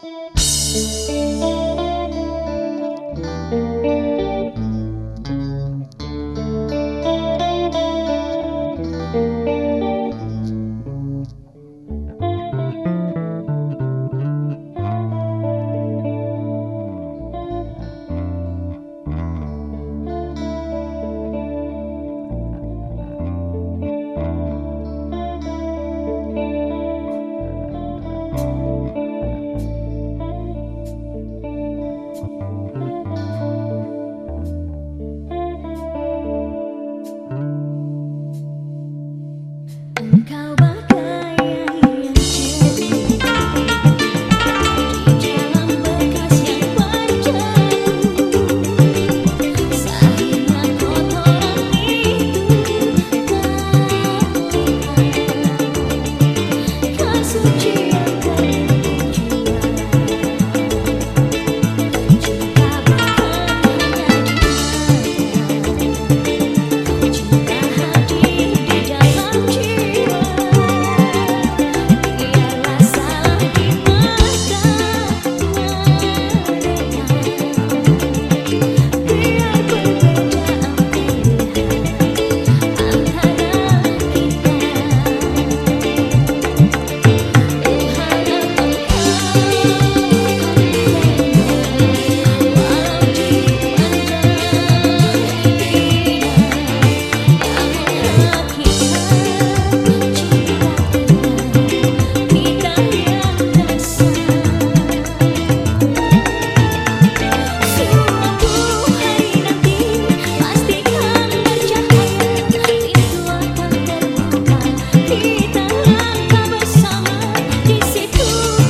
Música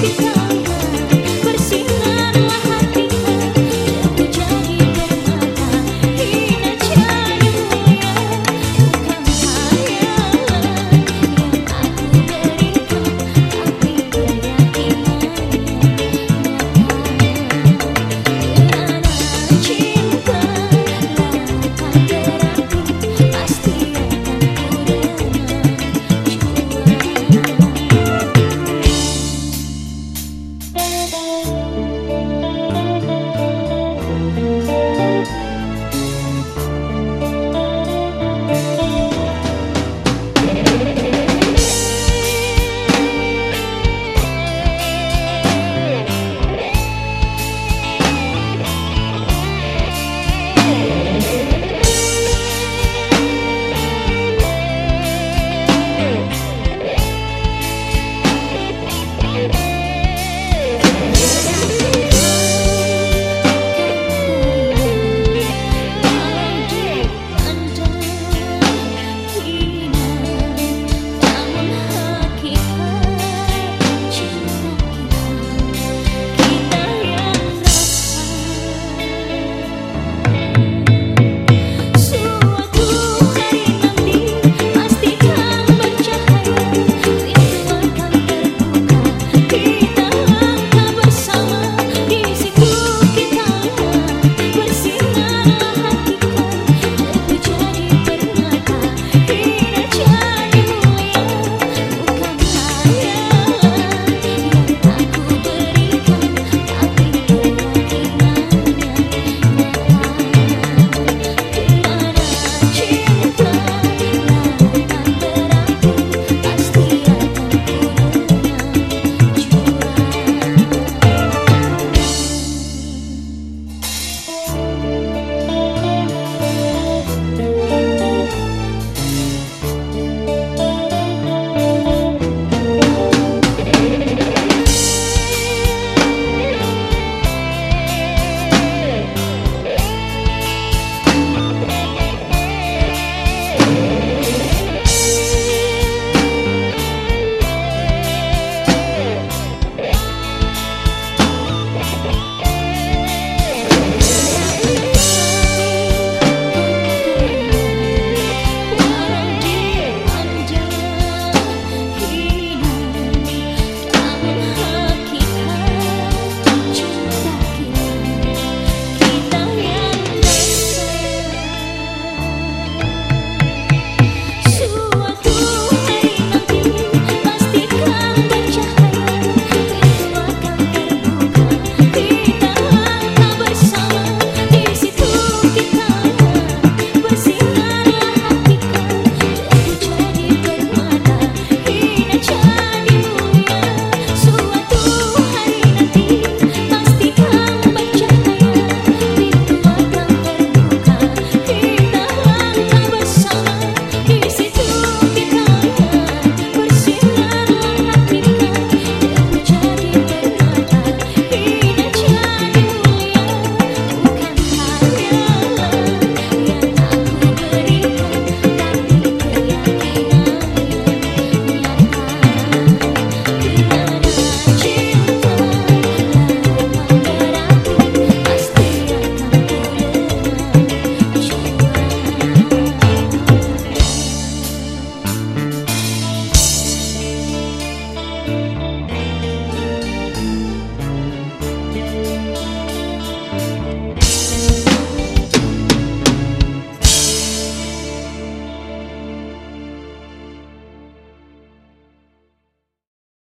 You.